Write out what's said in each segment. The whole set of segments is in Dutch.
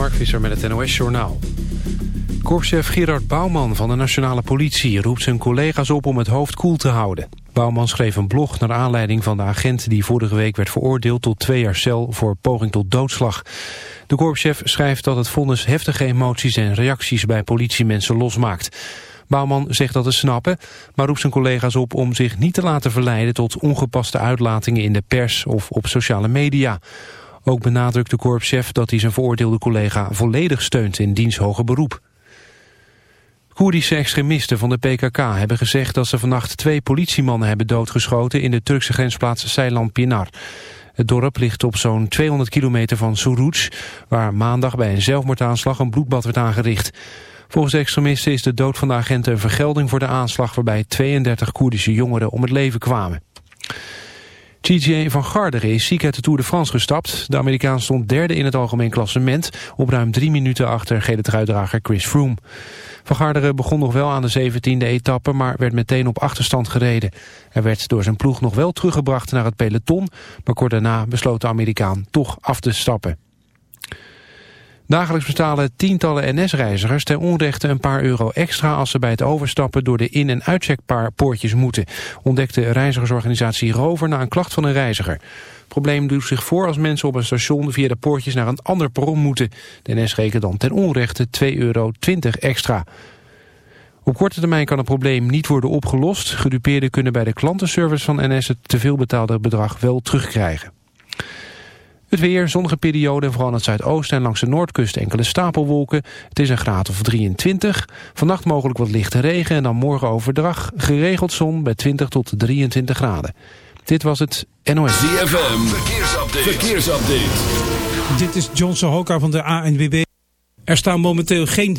Mark Visser met het NOS Journaal. Korpschef Gerard Bouwman van de Nationale Politie roept zijn collega's op om het hoofd koel te houden. Bouwman schreef een blog naar aanleiding van de agent die vorige week werd veroordeeld tot twee jaar cel voor poging tot doodslag. De korpschef schrijft dat het vonnis heftige emoties en reacties bij politiemensen losmaakt. Bouwman zegt dat te snappen, maar roept zijn collega's op om zich niet te laten verleiden tot ongepaste uitlatingen in de pers of op sociale media. Ook benadrukt de korpschef dat hij zijn veroordeelde collega volledig steunt in diens hoger beroep. Koerdische extremisten van de PKK hebben gezegd dat ze vannacht twee politiemannen hebben doodgeschoten in de Turkse grensplaats Ceylan Pinar. Het dorp ligt op zo'n 200 kilometer van Suruc, waar maandag bij een zelfmoordaanslag een bloedbad werd aangericht. Volgens extremisten is de dood van de agenten een vergelding voor de aanslag waarbij 32 Koerdische jongeren om het leven kwamen. TJ van Garderen is ziek uit de Tour de France gestapt. De Amerikaan stond derde in het algemeen klassement... op ruim drie minuten achter gele Chris Froome. Van Garderen begon nog wel aan de 17e etappe... maar werd meteen op achterstand gereden. Hij werd door zijn ploeg nog wel teruggebracht naar het peloton... maar kort daarna besloot de Amerikaan toch af te stappen. Dagelijks betalen tientallen NS-reizigers ter onrechte een paar euro extra als ze bij het overstappen door de in- en uitcheckpoortjes moeten, ontdekte reizigersorganisatie Rover na een klacht van een reiziger. Het probleem doet zich voor als mensen op een station via de poortjes naar een ander perron moeten. De NS rekent dan ten onrechte 2,20 euro extra. Op korte termijn kan het probleem niet worden opgelost. Gedupeerden kunnen bij de klantenservice van NS het teveel betaalde bedrag wel terugkrijgen. Het weer, zonnige periode vooral aan het zuidoosten en langs de noordkust enkele stapelwolken. Het is een graad of 23. Vannacht mogelijk wat lichte regen en dan morgen overdag geregeld zon bij 20 tot 23 graden. Dit was het NOS. ZFM, verkeersupdate. verkeersupdate. Dit is John Sohoka van de ANWB. Er staan momenteel geen...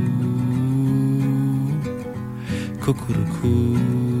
Cuckoo.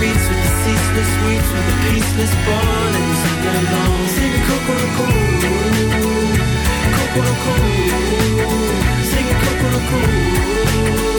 beats with the ceaseless weeds, with the peaceless born and sing along. Sing Kokoro coco, Kokoro Kokoro Sing Kokoro Kokoro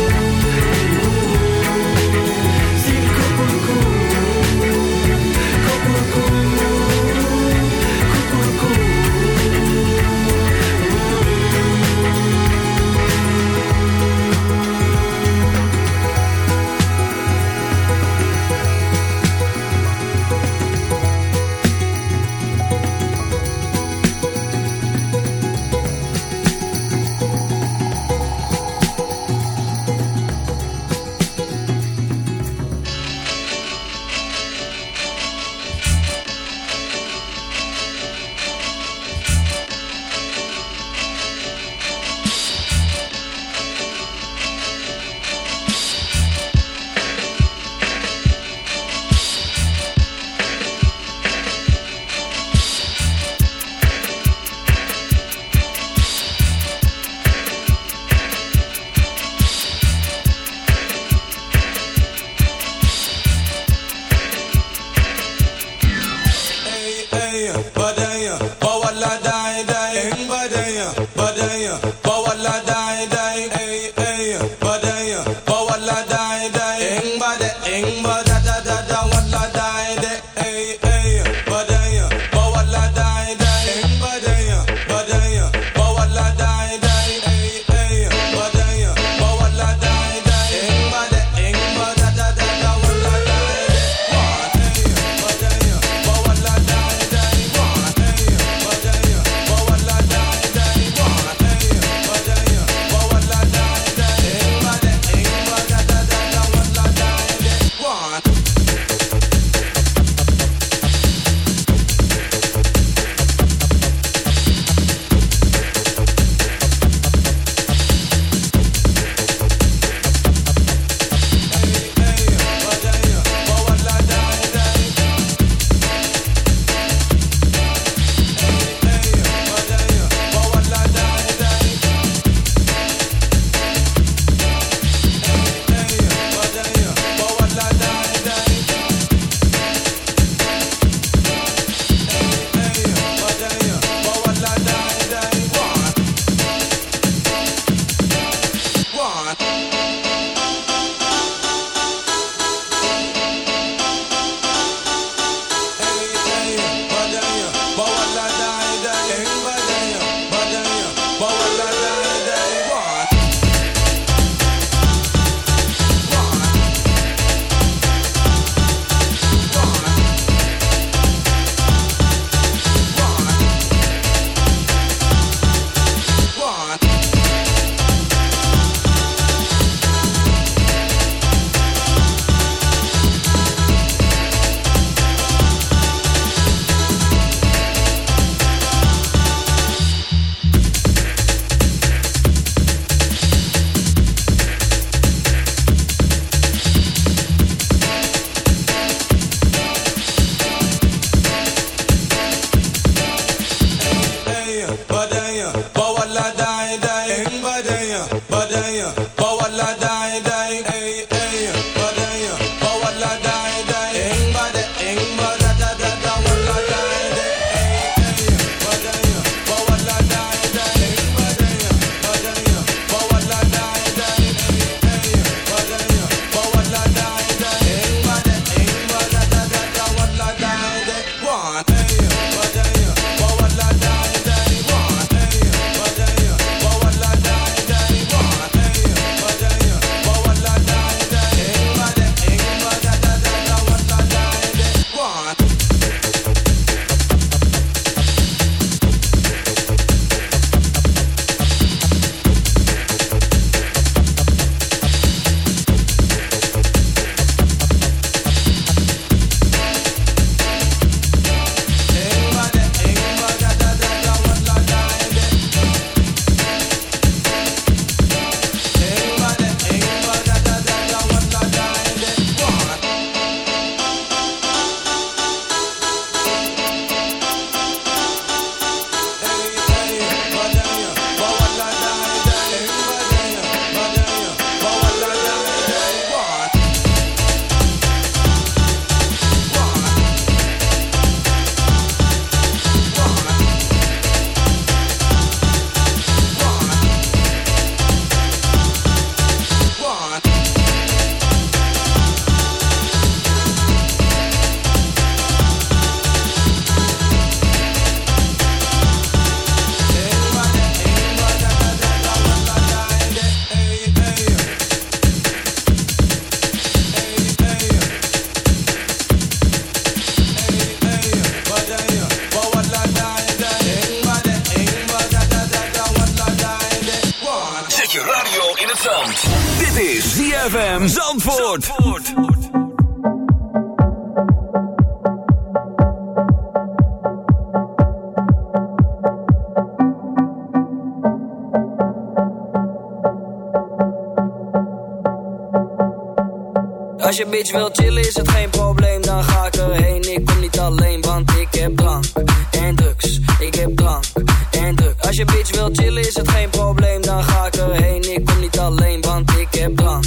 heb drank,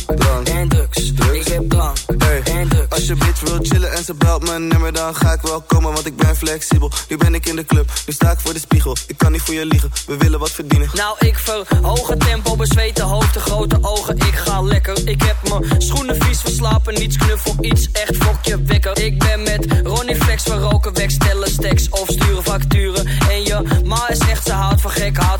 en drugs. Ik heb drank en drugs. Als je bitch wil chillen en ze belt mijn nummer, dan ga ik wel komen, want ik ben flexibel. Nu ben ik in de club, nu sta ik voor de spiegel. Ik kan niet voor je liegen, we willen wat verdienen. Nou, ik verhoog het tempo, bezweten hoofd, de grote ogen. Ik ga lekker, ik heb mijn schoenen vies verslapen. Niets knuffel, iets echt fokje wekker. Ik ben met Ronnie Flex, we roken weg, stellen stacks of sturen facturen. En je ma is echt, ze houdt van gek, houdt van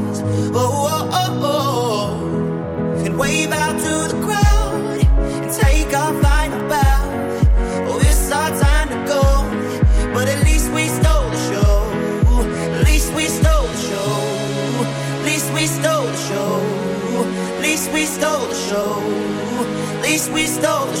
Stole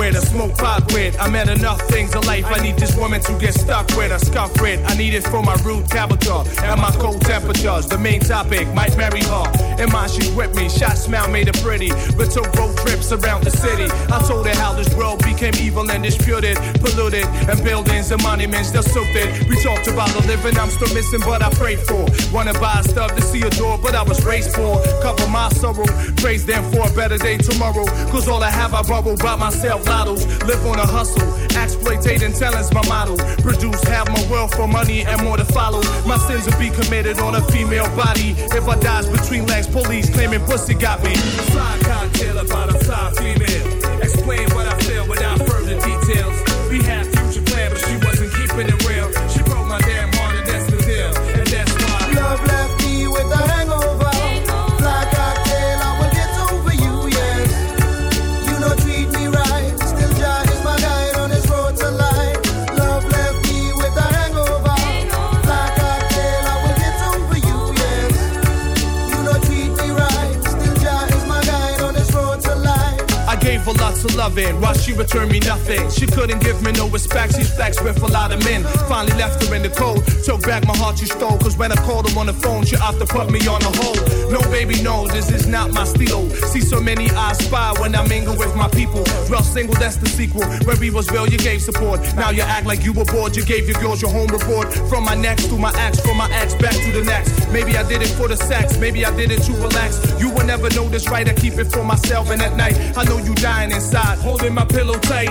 with, a smoke pot with. I met enough things in life. I need this woman to get stuck with, a scuff with. I need it for my rude capital and my cold temperatures. The main topic might marry her. In mind, she's with me. Shot smile made her pretty. But took road trips around the city. I told her how this world became evil and disputed, polluted, and buildings and monuments they're it. We talked about the living I'm still missing, but I prayed for. Wanna buy stuff to see a door, but I was raised for. Cover my sorrow, praise them for a better day tomorrow. Cause all I have, I bubble by myself, lottos. Live on a hustle, exploitating talent's my model. Produce half my wealth for money and more to follow. My sins will be committed on a female body. If I dies between legs, police claiming pussy got me. Fly cocktail about a back my heart she stole. Cause when I called her on the phone, she opted to put me on the hold. No baby, no, this is not my stilo. See so many eyes spy when I mingle with my people. Dwell single, that's the sequel. Where we was real, you gave support. Now you act like you were bored. You gave your girls your home report. From my next to my ex, from my ex back to the next. Maybe I did it for the sex, maybe I did it to relax. You will never know this right. I keep it for myself, and at night I know you dying inside, holding my pillow tight.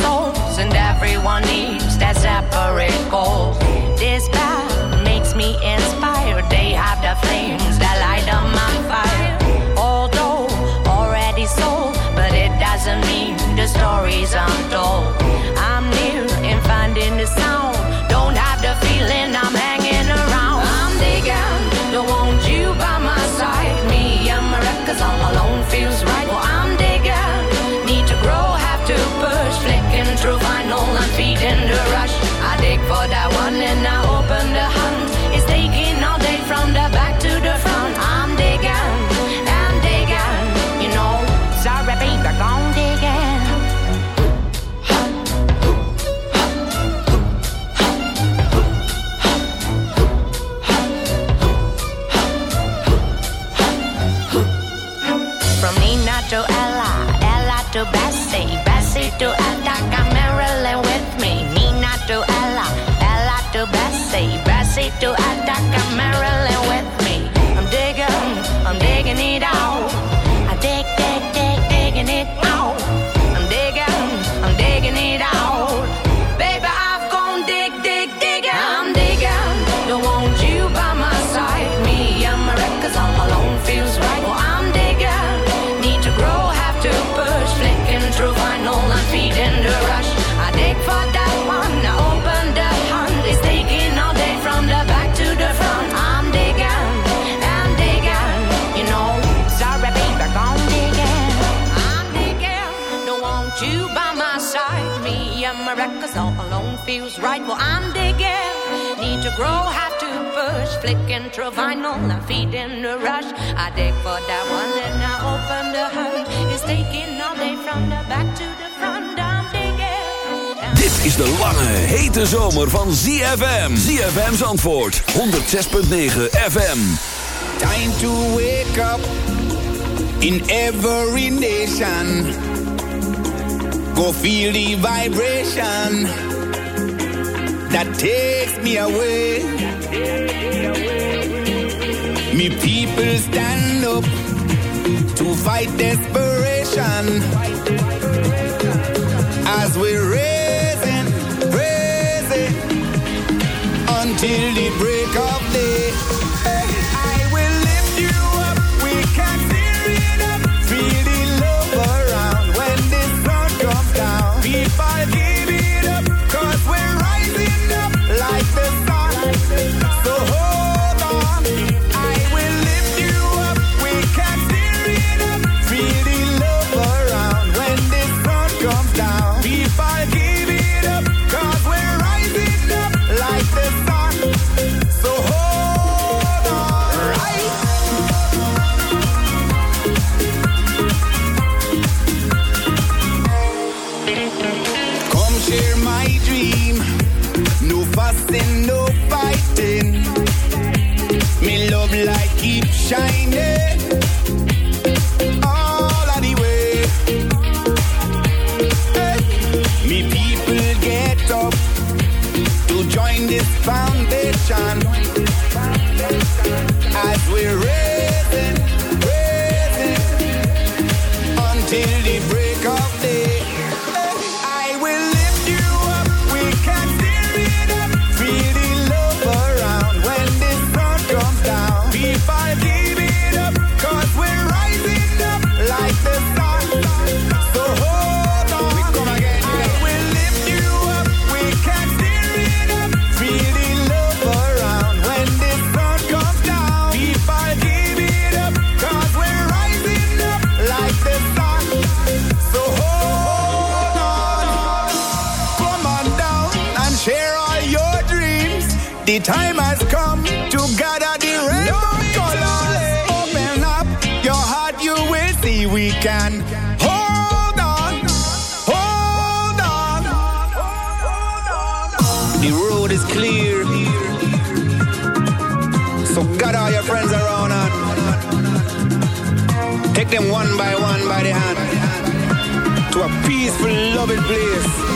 souls, and everyone needs that separate goal. right. Well, I'm digging. Need to grow, have to push. Flicking through vinyl, I'm feeding the rush. I dig for that one, then I open the hood. It's taking all day from the back to the front. I'm. Dit is de lange, hete zomer van ZFM. ZFM's antwoord, 106.9 FM. Time to wake up in every nation. Go feel the vibration that takes me away. Me people stand up to fight desperation as we're raising, raising until the break of day. I will lift you up. We can tear it up. Feel the love around when comes down. take them one by one by the hand to a peaceful, loving place.